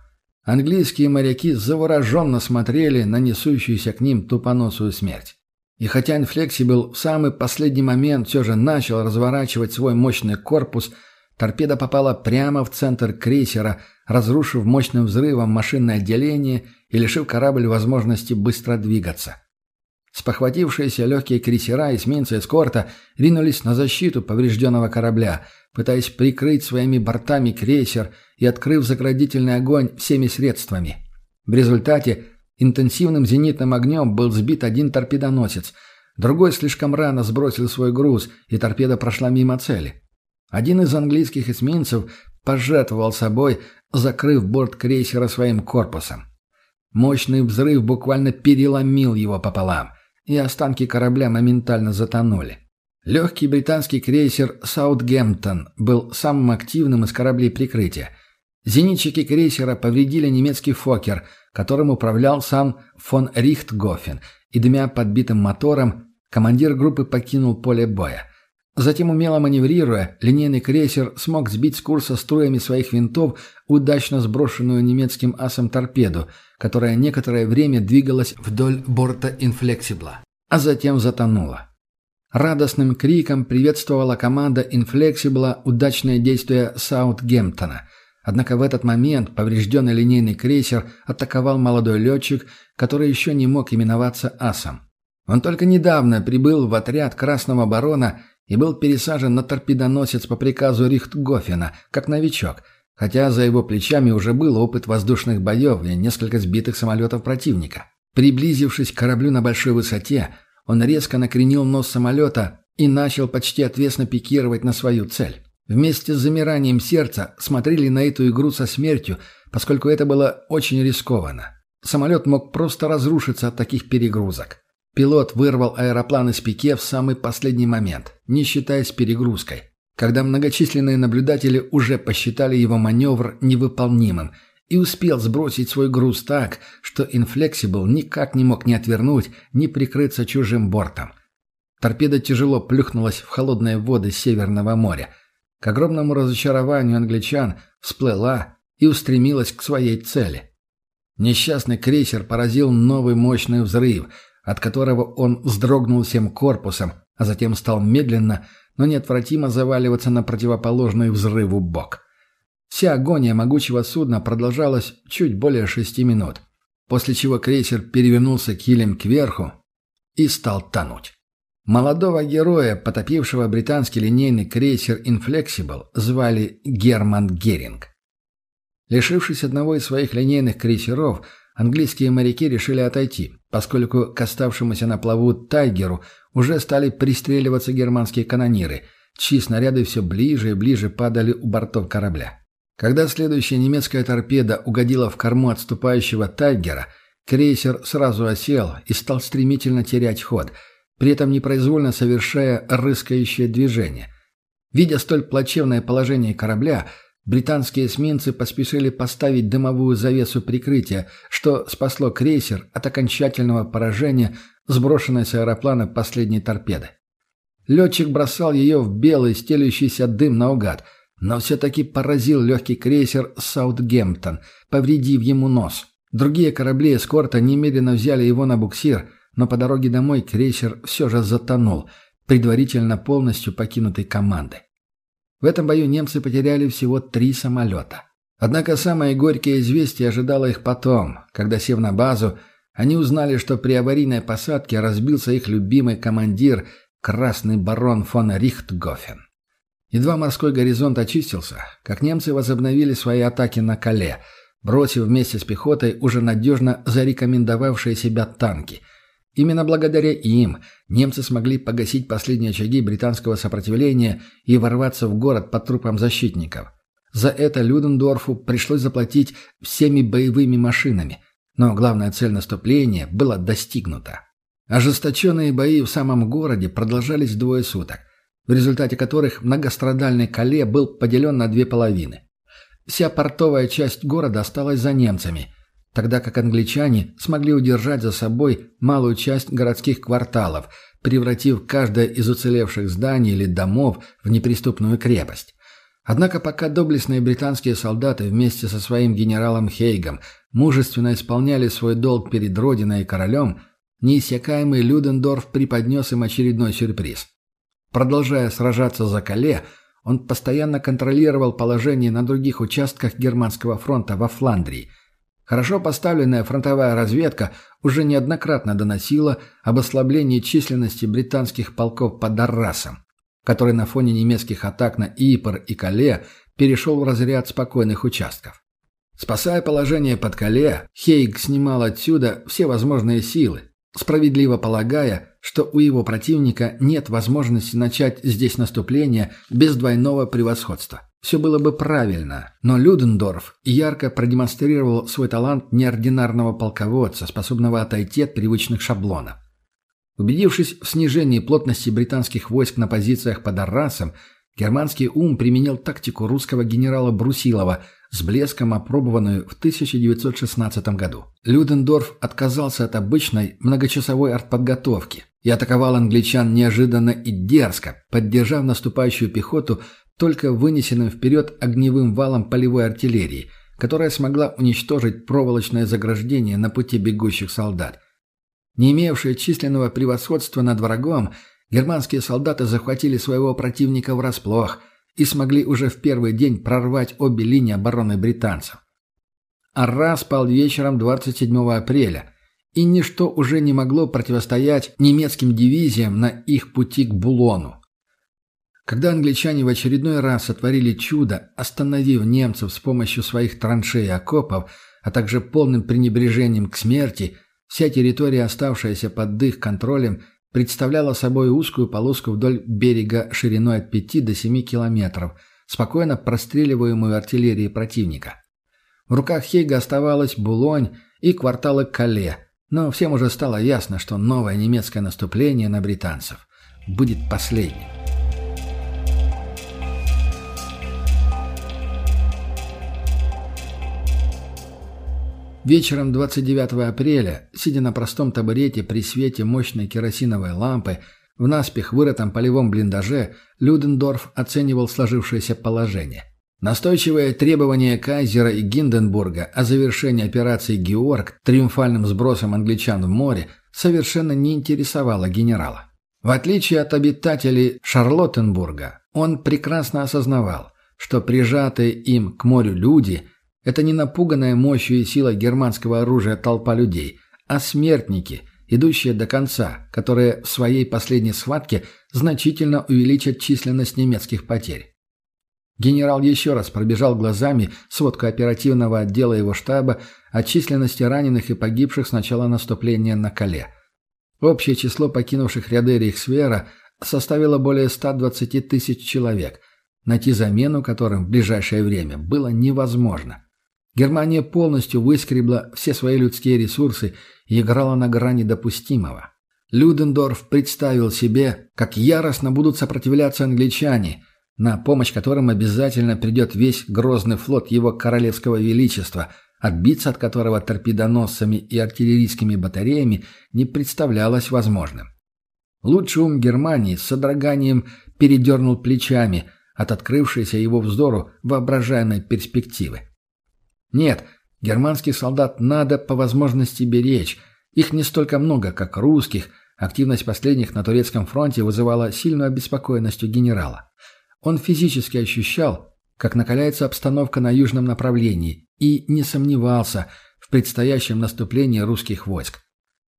Английские моряки завороженно смотрели на несущуюся к ним тупоносую смерть. И хотя Инфлексибл в самый последний момент все же начал разворачивать свой мощный корпус, торпеда попала прямо в центр крейсера, разрушив мощным взрывом машинное отделение и лишив корабль возможности быстро двигаться. Спохватившиеся легкие крейсера и эсминцы эскорта ринулись на защиту поврежденного корабля, пытаясь прикрыть своими бортами крейсер и открыв заградительный огонь всеми средствами. В результате Интенсивным зенитным огнем был сбит один торпедоносец, другой слишком рано сбросил свой груз, и торпеда прошла мимо цели. Один из английских эсминцев пожертвовал собой, закрыв борт крейсера своим корпусом. Мощный взрыв буквально переломил его пополам, и останки корабля моментально затонули. Легкий британский крейсер «Саутгемптон» был самым активным из кораблей прикрытия. Зенитчики крейсера повредили немецкий «Фокер», которым управлял сам фон Рихтгофен, и дымя подбитым мотором, командир группы покинул поле боя. Затем, умело маневрируя, линейный крейсер смог сбить с курса струями своих винтов удачно сброшенную немецким асом торпеду, которая некоторое время двигалась вдоль борта инфлексибла, а затем затонула. Радостным криком приветствовала команда инфлексибла удачное действие Саутгемптона – Однако в этот момент поврежденный линейный крейсер атаковал молодой летчик, который еще не мог именоваться асом. Он только недавно прибыл в отряд Красного Барона и был пересажен на торпедоносец по приказу Рихтгофена, как новичок, хотя за его плечами уже был опыт воздушных боев и несколько сбитых самолетов противника. Приблизившись к кораблю на большой высоте, он резко накренил нос самолета и начал почти отвесно пикировать на свою цель. Вместе с замиранием сердца смотрели на эту игру со смертью, поскольку это было очень рискованно. Самолет мог просто разрушиться от таких перегрузок. Пилот вырвал аэроплан из пике в самый последний момент, не считаясь перегрузкой, когда многочисленные наблюдатели уже посчитали его маневр невыполнимым и успел сбросить свой груз так, что Inflexible никак не мог ни отвернуть, ни прикрыться чужим бортом. Торпеда тяжело плюхнулась в холодные воды Северного моря. К огромному разочарованию англичан всплыла и устремилась к своей цели. Несчастный крейсер поразил новый мощный взрыв, от которого он вздрогнул всем корпусом, а затем стал медленно, но неотвратимо заваливаться на противоположный взрыву бок. Вся агония могучего судна продолжалась чуть более шести минут, после чего крейсер перевернулся килем кверху и стал тонуть. Молодого героя, потопившего британский линейный крейсер «Инфлексибл», звали Герман Геринг. Лишившись одного из своих линейных крейсеров, английские моряки решили отойти, поскольку к оставшемуся на плаву «Тайгеру» уже стали пристреливаться германские канониры, чьи снаряды все ближе и ближе падали у бортов корабля. Когда следующая немецкая торпеда угодила в корму отступающего «Тайгера», крейсер сразу осел и стал стремительно терять ход – при этом непроизвольно совершая рыскающее движение. Видя столь плачевное положение корабля, британские эсминцы поспешили поставить дымовую завесу прикрытия, что спасло крейсер от окончательного поражения, сброшенной с аэроплана последней торпеды. Летчик бросал ее в белый стелющийся дым наугад, но все-таки поразил легкий крейсер «Саутгемптон», повредив ему нос. Другие корабли эскорта немедленно взяли его на буксир – но по дороге домой крейсер все же затонул, предварительно полностью покинутой командой. В этом бою немцы потеряли всего три самолета. Однако самое горькое известие ожидало их потом, когда, сев на базу, они узнали, что при аварийной посадке разбился их любимый командир, красный барон фон Рихтгофен. Едва морской горизонт очистился, как немцы возобновили свои атаки на Кале, бросив вместе с пехотой уже надежно зарекомендовавшие себя танки – Именно благодаря им немцы смогли погасить последние очаги британского сопротивления и ворваться в город под трупом защитников. За это Людендорфу пришлось заплатить всеми боевыми машинами, но главная цель наступления была достигнута. Ожесточенные бои в самом городе продолжались двое суток, в результате которых многострадальный Кале был поделен на две половины. Вся портовая часть города осталась за немцами – тогда как англичане смогли удержать за собой малую часть городских кварталов, превратив каждое из уцелевших зданий или домов в неприступную крепость. Однако пока доблестные британские солдаты вместе со своим генералом Хейгом мужественно исполняли свой долг перед Родиной и королем, неиссякаемый Людендорф преподнес им очередной сюрприз. Продолжая сражаться за Кале, он постоянно контролировал положение на других участках Германского фронта во Фландрии – Хорошо поставленная фронтовая разведка уже неоднократно доносила об ослаблении численности британских полков под Аррасом, который на фоне немецких атак на Ипр и Кале перешел в разряд спокойных участков. Спасая положение под Кале, Хейг снимал отсюда все возможные силы, справедливо полагая, что у его противника нет возможности начать здесь наступление без двойного превосходства. Все было бы правильно, но Людендорф ярко продемонстрировал свой талант неординарного полководца, способного отойти от привычных шаблонов. Убедившись в снижении плотности британских войск на позициях под Аррасом, германский ум применил тактику русского генерала Брусилова, с блеском опробованную в 1916 году. Людендорф отказался от обычной многочасовой артподготовки и атаковал англичан неожиданно и дерзко, поддержав наступающую пехоту только вынесенным вперед огневым валом полевой артиллерии, которая смогла уничтожить проволочное заграждение на пути бегущих солдат. Не имевшие численного превосходства над врагом, германские солдаты захватили своего противника врасплох и смогли уже в первый день прорвать обе линии обороны британцев. Арра спал вечером 27 апреля, и ничто уже не могло противостоять немецким дивизиям на их пути к Булону. Когда англичане в очередной раз сотворили чудо, остановив немцев с помощью своих траншей и окопов, а также полным пренебрежением к смерти, вся территория, оставшаяся под их контролем, представляла собой узкую полоску вдоль берега шириной от 5 до 7 километров, спокойно простреливаемую артиллерией противника. В руках Хейга оставалась Булонь и кварталы Кале, но всем уже стало ясно, что новое немецкое наступление на британцев будет последним. Вечером 29 апреля, сидя на простом табурете при свете мощной керосиновой лампы, в наспех вырытом полевом блиндаже, Людендорф оценивал сложившееся положение. Настойчивое требование Кайзера и Гинденбурга о завершении операции «Георг» триумфальным сбросом англичан в море совершенно не интересовало генерала. В отличие от обитателей Шарлоттенбурга, он прекрасно осознавал, что прижатые им к морю люди – это не напуганная мощью и силой германского оружия толпа людей, а смертники, идущие до конца, которые в своей последней схватке значительно увеличат численность немецких потерь. Генерал еще раз пробежал глазами сводку оперативного отдела его штаба о численности раненых и погибших с начала наступления на Кале. Общее число покинувших ряды Рейхсвера составило более 120 тысяч человек, найти замену которым в ближайшее время было невозможно. Германия полностью выскребла все свои людские ресурсы и играла на грани допустимого. Людендорф представил себе, как яростно будут сопротивляться англичане, на помощь которым обязательно придет весь грозный флот его королевского величества, отбиться от которого торпедоносцами и артиллерийскими батареями не представлялось возможным. Лучший ум Германии с содроганием передернул плечами от открывшейся его взору воображаемой перспективы. Нет, германских солдат надо по возможности беречь. Их не столько много, как русских. Активность последних на турецком фронте вызывала сильную обеспокоенность у генерала. Он физически ощущал, как накаляется обстановка на южном направлении, и не сомневался в предстоящем наступлении русских войск.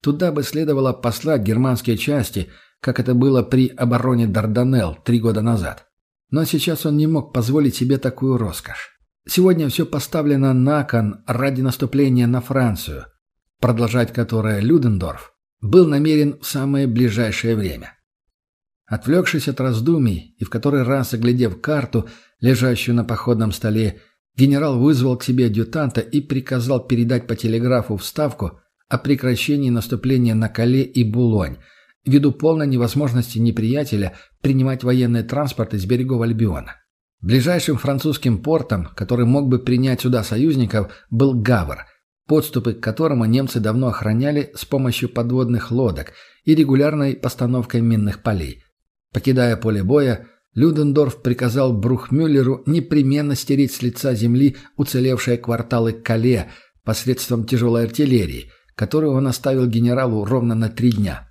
Туда бы следовало послать германские части, как это было при обороне Дарданелл три года назад. Но сейчас он не мог позволить себе такую роскошь. Сегодня все поставлено на кон ради наступления на Францию, продолжать которое Людендорф был намерен в самое ближайшее время. Отвлекшись от раздумий и в который раз оглядев карту, лежащую на походном столе, генерал вызвал к себе адъютанта и приказал передать по телеграфу вставку о прекращении наступления на Кале и Булонь, ввиду полной невозможности неприятеля принимать военный транспорт из берегов Альбиона. Ближайшим французским портом, который мог бы принять сюда союзников, был Гавр, подступы к которому немцы давно охраняли с помощью подводных лодок и регулярной постановкой минных полей. Покидая поле боя, Людендорф приказал Брухмюллеру непременно стереть с лица земли уцелевшие кварталы Кале посредством тяжелой артиллерии, которую он оставил генералу ровно на три дня.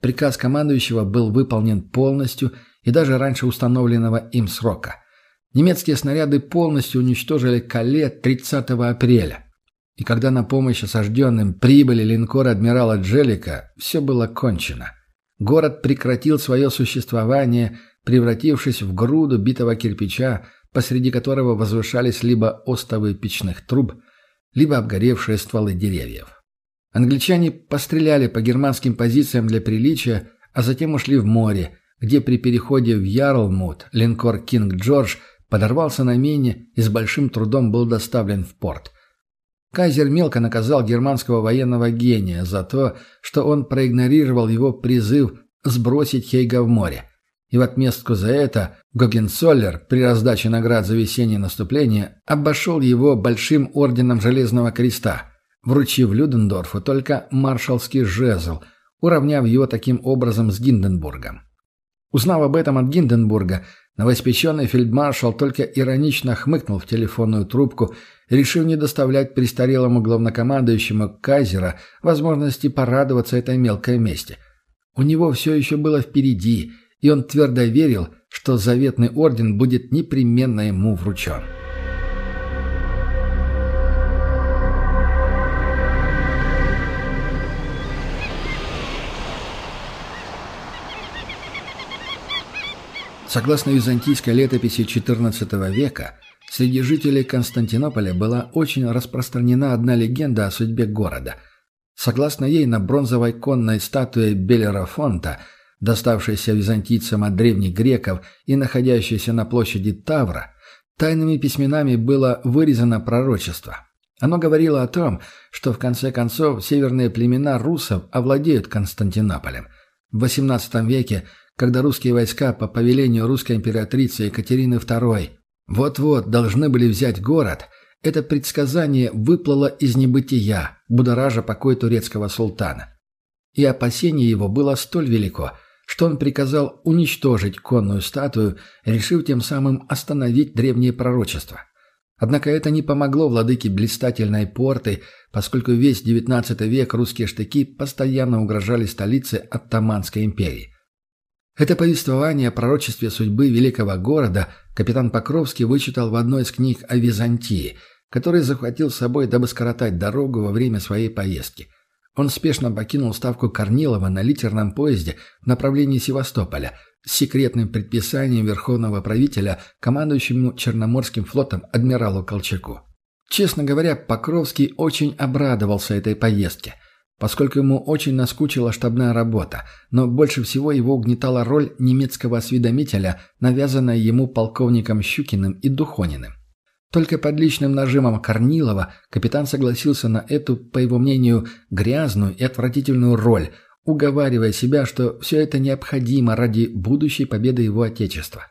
Приказ командующего был выполнен полностью и даже раньше установленного им срока – Немецкие снаряды полностью уничтожили Кале 30 апреля. И когда на помощь осажденным прибыли линкоры адмирала Джелика, все было кончено. Город прекратил свое существование, превратившись в груду битого кирпича, посреди которого возвышались либо остовы печных труб, либо обгоревшие стволы деревьев. Англичане постреляли по германским позициям для приличия, а затем ушли в море, где при переходе в Ярлмут линкор «Кинг Джордж» подорвался на мине и с большим трудом был доставлен в порт. Кайзер мелко наказал германского военного гения за то, что он проигнорировал его призыв сбросить Хейга в море. И в отместку за это Гогенцоллер при раздаче наград за весеннее наступление обошел его большим орденом Железного Креста, вручив Людендорфу только маршалский жезл, уравняв его таким образом с Гинденбургом. Узнав об этом от Гинденбурга, Новоспеченный фельдмаршал только иронично хмыкнул в телефонную трубку, решив не доставлять престарелому главнокомандующему Кайзера возможности порадоваться этой мелкой мести. У него все еще было впереди, и он твердо верил, что заветный орден будет непременно ему вручен. Согласно византийской летописи XIV века, среди жителей Константинополя была очень распространена одна легенда о судьбе города. Согласно ей, на бронзовой конной статуе Белерафонта, доставшейся византийцам от древних греков и находящейся на площади Тавра, тайными письменами было вырезано пророчество. Оно говорило о том, что в конце концов северные племена русов овладеют Константинополем. В XVIII веке когда русские войска по повелению русской императрицы Екатерины II вот-вот должны были взять город, это предсказание выплыло из небытия, будоража покой турецкого султана. И опасение его было столь велико, что он приказал уничтожить конную статую, решив тем самым остановить древние пророчества. Однако это не помогло владыке блистательной порты, поскольку весь XIX век русские штыки постоянно угрожали столице Оттоманской империи. Это повествование о пророчестве судьбы великого города капитан Покровский вычитал в одной из книг о Византии, который захватил с собой, дабы скоротать дорогу во время своей поездки. Он спешно покинул ставку Корнилова на литерном поезде в направлении Севастополя с секретным предписанием верховного правителя, командующему Черноморским флотом адмиралу Колчаку. Честно говоря, Покровский очень обрадовался этой поездке – поскольку ему очень наскучила штабная работа, но больше всего его угнетала роль немецкого осведомителя, навязанная ему полковником Щукиным и Духониным. Только под личным нажимом Корнилова капитан согласился на эту, по его мнению, грязную и отвратительную роль, уговаривая себя, что все это необходимо ради будущей победы его отечества.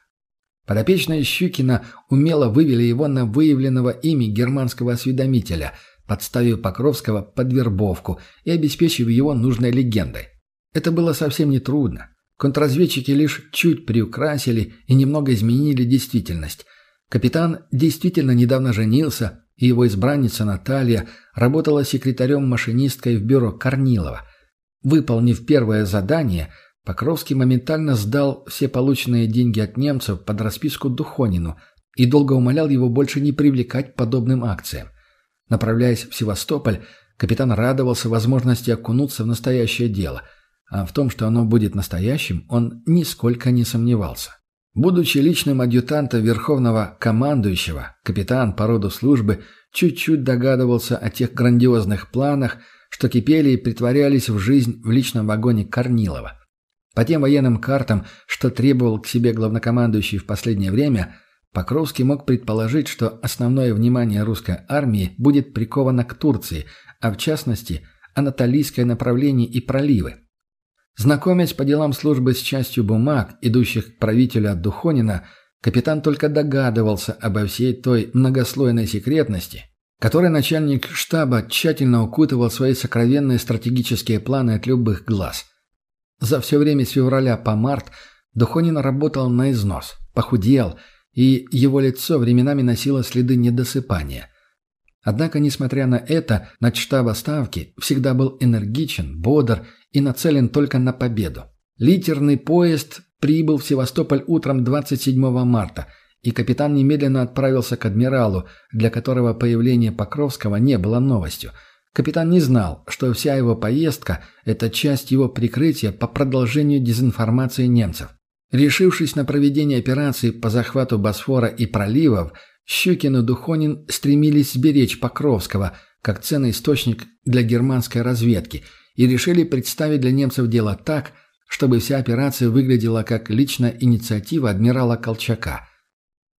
Подопечные Щукина умело вывели его на выявленного ими германского осведомителя – подставив Покровского под вербовку и обеспечив его нужной легендой. Это было совсем нетрудно. Контрразведчики лишь чуть приукрасили и немного изменили действительность. Капитан действительно недавно женился, и его избранница Наталья работала секретарем-машинисткой в бюро Корнилова. Выполнив первое задание, Покровский моментально сдал все полученные деньги от немцев под расписку Духонину и долго умолял его больше не привлекать подобным акциям. Направляясь в Севастополь, капитан радовался возможности окунуться в настоящее дело, а в том, что оно будет настоящим, он нисколько не сомневался. Будучи личным адъютантом верховного командующего, капитан по роду службы чуть-чуть догадывался о тех грандиозных планах, что кипели и притворялись в жизнь в личном вагоне Корнилова. По тем военным картам, что требовал к себе главнокомандующий в последнее время, Покровский мог предположить, что основное внимание русской армии будет приковано к Турции, а в частности, анатолийское направление и проливы. Знакомясь по делам службы с частью бумаг, идущих к правителю от Духонина, капитан только догадывался обо всей той многослойной секретности, которой начальник штаба тщательно укутывал свои сокровенные стратегические планы от любых глаз. За все время с февраля по март Духонин работал на износ, похудел – и его лицо временами носило следы недосыпания. Однако, несмотря на это, начштаба ставки всегда был энергичен, бодр и нацелен только на победу. Литерный поезд прибыл в Севастополь утром 27 марта, и капитан немедленно отправился к адмиралу, для которого появление Покровского не было новостью. Капитан не знал, что вся его поездка – это часть его прикрытия по продолжению дезинформации немцев. Решившись на проведение операции по захвату Босфора и проливов, Щукин и Духонин стремились сберечь Покровского как ценный источник для германской разведки и решили представить для немцев дело так, чтобы вся операция выглядела как личная инициатива адмирала Колчака.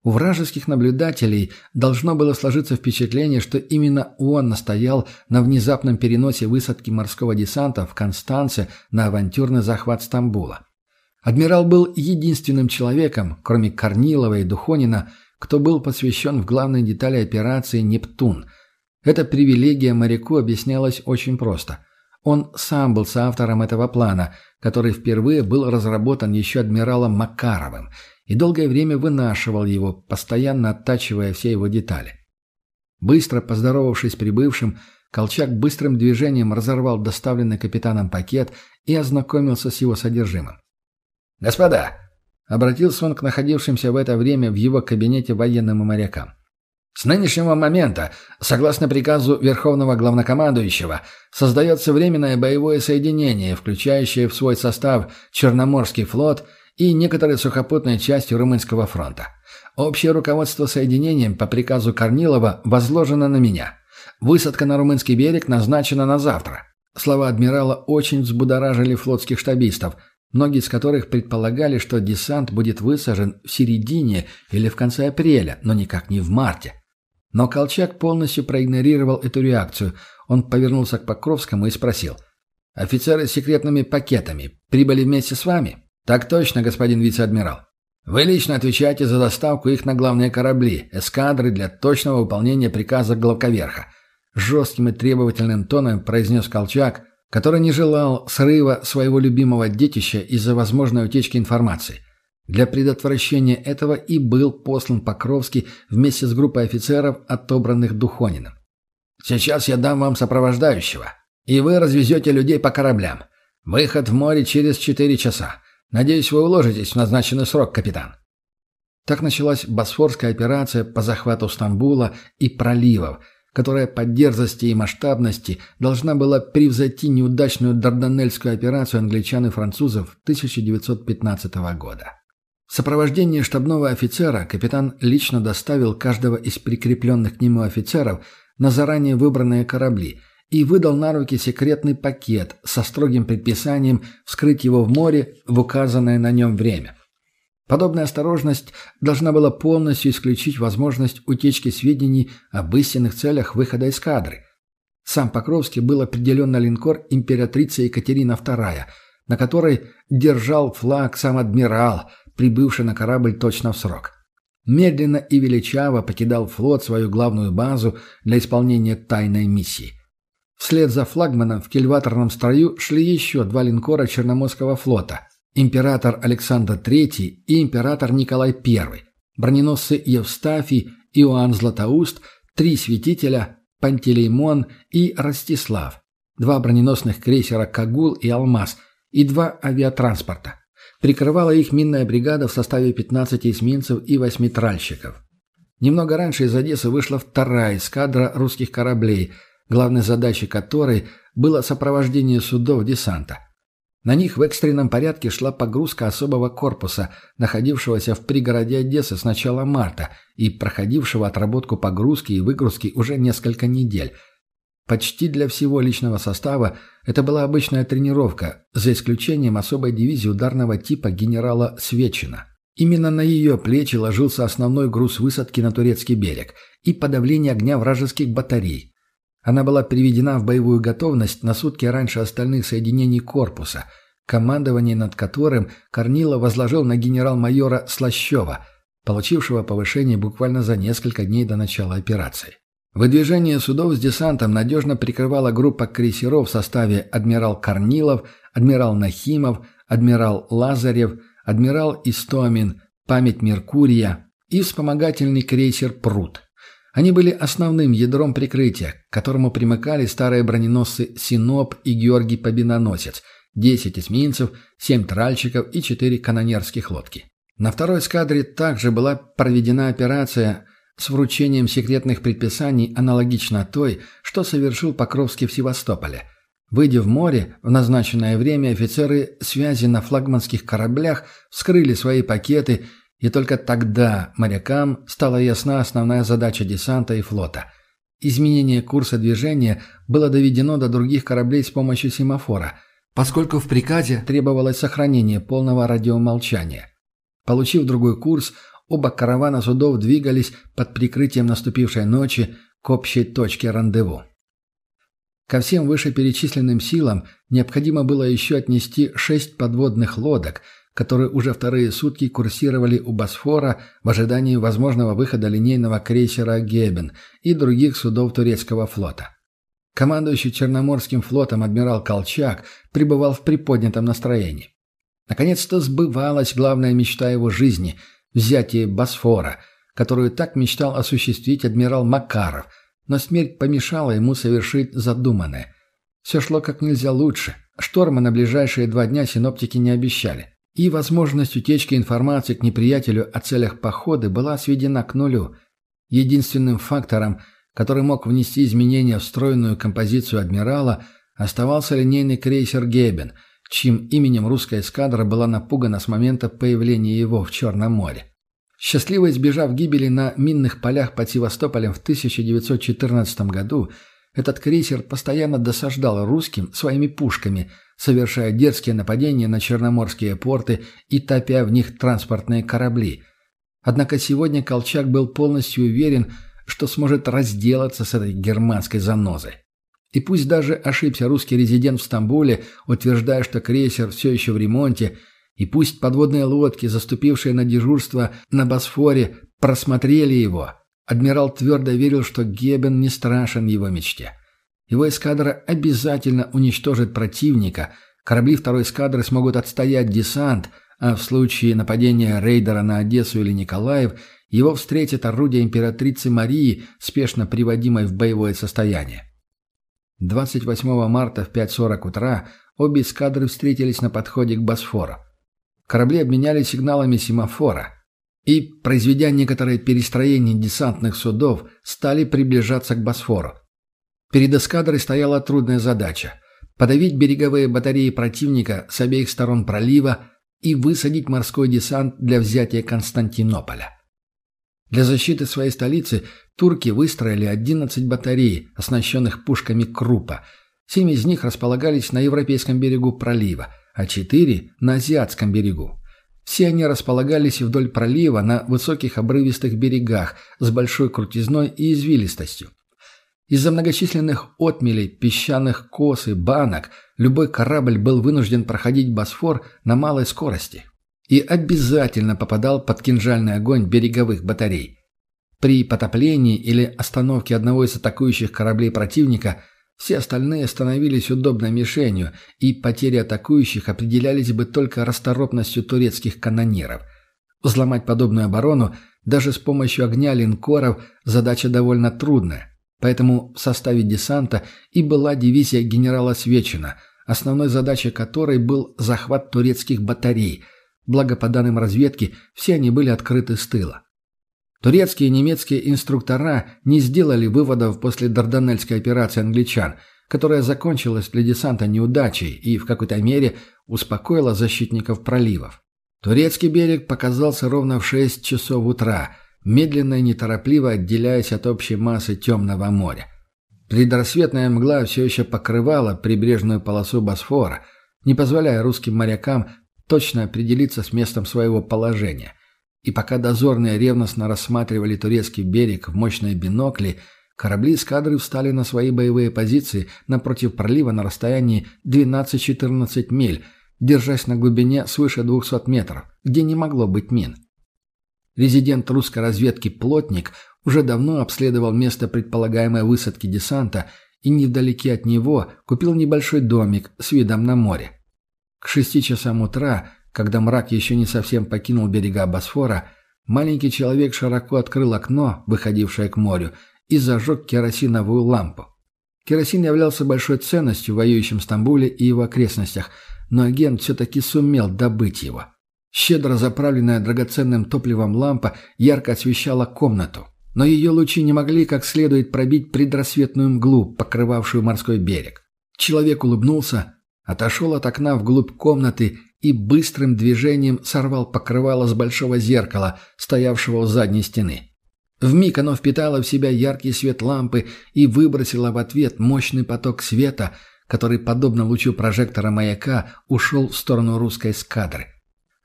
У вражеских наблюдателей должно было сложиться впечатление, что именно он настоял на внезапном переносе высадки морского десанта в Констанце на авантюрный захват Стамбула. Адмирал был единственным человеком, кроме Корнилова и Духонина, кто был посвящен в главные детали операции «Нептун». Эта привилегия моряку объяснялась очень просто. Он сам был соавтором этого плана, который впервые был разработан еще адмиралом Макаровым, и долгое время вынашивал его, постоянно оттачивая все его детали. Быстро поздоровавшись с прибывшим, Колчак быстрым движением разорвал доставленный капитаном пакет и ознакомился с его содержимым. «Господа!» — обратился он к находившимся в это время в его кабинете военным и морякам. «С нынешнего момента, согласно приказу Верховного Главнокомандующего, создается временное боевое соединение, включающее в свой состав Черноморский флот и некоторые сухопутные части Румынского фронта. Общее руководство соединением по приказу Корнилова возложено на меня. Высадка на румынский берег назначена на завтра. Слова адмирала очень взбудоражили флотских штабистов, многие из которых предполагали, что десант будет высажен в середине или в конце апреля, но никак не в марте. Но Колчак полностью проигнорировал эту реакцию. Он повернулся к Покровскому и спросил. «Офицеры с секретными пакетами прибыли вместе с вами?» «Так точно, господин вице-адмирал. Вы лично отвечаете за доставку их на главные корабли, эскадры для точного выполнения приказа главковерха. Жестким и требовательным тоном произнес Колчак, который не желал срыва своего любимого детища из-за возможной утечки информации. Для предотвращения этого и был послан Покровский вместе с группой офицеров, отобранных Духониным. «Сейчас я дам вам сопровождающего, и вы развезете людей по кораблям. Выход в море через четыре часа. Надеюсь, вы уложитесь в назначенный срок, капитан». Так началась Босфорская операция по захвату Стамбула и проливов, которая по дерзости и масштабности должна была превзойти неудачную Дарданельскую операцию англичан и французов 1915 года. В сопровождении штабного офицера капитан лично доставил каждого из прикрепленных к нему офицеров на заранее выбранные корабли – и выдал на руки секретный пакет со строгим предписанием вскрыть его в море в указанное на нем время. Подобная осторожность должна была полностью исключить возможность утечки сведений об истинных целях выхода из кадры. Сам Покровский был определен на линкор императрица Екатерина II, на которой держал флаг сам адмирал, прибывший на корабль точно в срок. Медленно и величаво покидал флот свою главную базу для исполнения тайной миссии – Вслед за флагманом в кильваторном строю шли еще два линкора Черноморского флота – император Александр III и император Николай I, броненосцы Евстафий, Иоанн Златоуст, три святителя – Пантелеймон и Ростислав, два броненосных крейсера «Кагул» и «Алмаз» и два авиатранспорта. Прикрывала их минная бригада в составе 15 эсминцев и 8 тральщиков. Немного раньше из Одессы вышла вторая эскадра русских кораблей – главной задачей которой было сопровождение судов десанта. На них в экстренном порядке шла погрузка особого корпуса, находившегося в пригороде Одессы с начала марта и проходившего отработку погрузки и выгрузки уже несколько недель. Почти для всего личного состава это была обычная тренировка, за исключением особой дивизии ударного типа генерала Свечина. Именно на ее плечи ложился основной груз высадки на турецкий берег и подавление огня вражеских батарей. Она была приведена в боевую готовность на сутки раньше остальных соединений корпуса, командование над которым Корнилов возложил на генерал-майора Слащева, получившего повышение буквально за несколько дней до начала операции. Выдвижение судов с десантом надежно прикрывала группа крейсеров в составе адмирал Корнилов, адмирал Нахимов, адмирал Лазарев, адмирал Истомин, память Меркурия и вспомогательный крейсер «Прут». Они были основным ядром прикрытия, к которому примыкали старые броненосцы «Синоп» и «Георгий Победоносец», 10 эсминцев, 7 тральщиков и 4 канонерских лодки. На второй эскадре также была проведена операция с вручением секретных предписаний, аналогично той, что совершил Покровский в Севастополе. Выйдя в море, в назначенное время офицеры связи на флагманских кораблях вскрыли свои пакеты и только тогда морякам стала ясна основная задача десанта и флота. Изменение курса движения было доведено до других кораблей с помощью семафора, поскольку в приказе требовалось сохранение полного радиомолчания. Получив другой курс, оба каравана судов двигались под прикрытием наступившей ночи к общей точке рандеву. Ко всем вышеперечисленным силам необходимо было еще отнести шесть подводных лодок – которые уже вторые сутки курсировали у Босфора в ожидании возможного выхода линейного крейсера «Гебен» и других судов турецкого флота. Командующий Черноморским флотом адмирал Колчак пребывал в приподнятом настроении. Наконец-то сбывалась главная мечта его жизни – взятие Босфора, которую так мечтал осуществить адмирал Макаров, но смерть помешала ему совершить задуманное. Все шло как нельзя лучше. Шторма на ближайшие два дня синоптики не обещали и возможность утечки информации к неприятелю о целях похода была сведена к нулю. Единственным фактором, который мог внести изменения в стройную композицию адмирала, оставался линейный крейсер «Гебен», чьим именем русская эскадра была напугана с момента появления его в Черном море. Счастливо избежав гибели на минных полях под Севастополем в 1914 году, этот крейсер постоянно досаждал русским своими пушками, совершая дерзкие нападения на черноморские порты и топя в них транспортные корабли. Однако сегодня Колчак был полностью уверен, что сможет разделаться с этой германской занозой. И пусть даже ошибся русский резидент в Стамбуле, утверждая, что крейсер все еще в ремонте, и пусть подводные лодки, заступившие на дежурство на Босфоре, просмотрели его, адмирал твердо верил, что Гебен не страшен его мечте. Его эскадра обязательно уничтожит противника, корабли второй эскадры смогут отстоять десант, а в случае нападения рейдера на Одессу или Николаев – его встретит орудие императрицы Марии, спешно приводимой в боевое состояние. 28 марта в 5.40 утра обе эскадры встретились на подходе к Босфору. Корабли обменялись сигналами семафора и, произведя некоторое перестроение десантных судов, стали приближаться к Босфору. Перед эскадрой стояла трудная задача – подавить береговые батареи противника с обеих сторон пролива и высадить морской десант для взятия Константинополя. Для защиты своей столицы турки выстроили 11 батарей, оснащенных пушками Крупа. Семь из них располагались на европейском берегу пролива, а четыре – на азиатском берегу. Все они располагались вдоль пролива на высоких обрывистых берегах с большой крутизной и извилистостью. Из-за многочисленных отмелей, песчаных кос и банок любой корабль был вынужден проходить Босфор на малой скорости и обязательно попадал под кинжальный огонь береговых батарей. При потоплении или остановке одного из атакующих кораблей противника все остальные становились удобной мишенью, и потери атакующих определялись бы только расторопностью турецких канониров. Взломать подобную оборону даже с помощью огня линкоров задача довольно трудная. Поэтому в составе десанта и была дивизия генерала Свечина, основной задачей которой был захват турецких батарей – Благо, по данным разведки, все они были открыты с тыла. Турецкие и немецкие инструктора не сделали выводов после Дарданельской операции англичан, которая закончилась для десанта неудачей и в какой-то мере успокоила защитников проливов. Турецкий берег показался ровно в 6 часов утра, медленно и неторопливо отделяясь от общей массы темного моря. Предрассветная мгла все еще покрывала прибрежную полосу Босфора, не позволяя русским морякам точно определиться с местом своего положения. И пока дозорные ревностно рассматривали турецкий берег в мощные бинокли, корабли эскадры встали на свои боевые позиции напротив пролива на расстоянии 12-14 миль, держась на глубине свыше 200 метров, где не могло быть мин. Резидент русской разведки «Плотник» уже давно обследовал место предполагаемой высадки десанта и невдалеке от него купил небольшой домик с видом на море. К шести часам утра, когда мрак еще не совсем покинул берега Босфора, маленький человек широко открыл окно, выходившее к морю, и зажег керосиновую лампу. Керосин являлся большой ценностью в воюющем Стамбуле и его окрестностях, но агент все-таки сумел добыть его. Щедро заправленная драгоценным топливом лампа ярко освещала комнату, но ее лучи не могли как следует пробить предрассветную мглу, покрывавшую морской берег. Человек улыбнулся, Отошел от окна вглубь комнаты и быстрым движением сорвал покрывало с большого зеркала, стоявшего у задней стены. Вмиг оно впитало в себя яркий свет лампы и выбросило в ответ мощный поток света, который, подобно лучу прожектора маяка, ушел в сторону русской эскадры.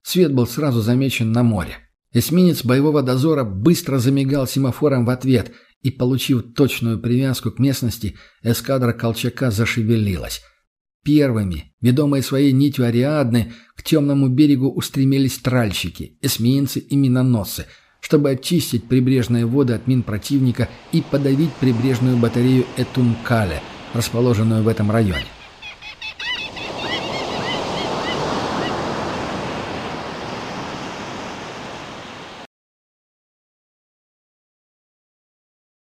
Свет был сразу замечен на море. Эсминец боевого дозора быстро замигал семафором в ответ, и, получив точную привязку к местности, эскадра Колчака зашевелилась. Первыми, ведомые своей нитью Ариадны, к темному берегу устремились тральщики, эсминцы и миноносцы, чтобы очистить прибрежные воды от мин противника и подавить прибрежную батарею Этункале, расположенную в этом районе.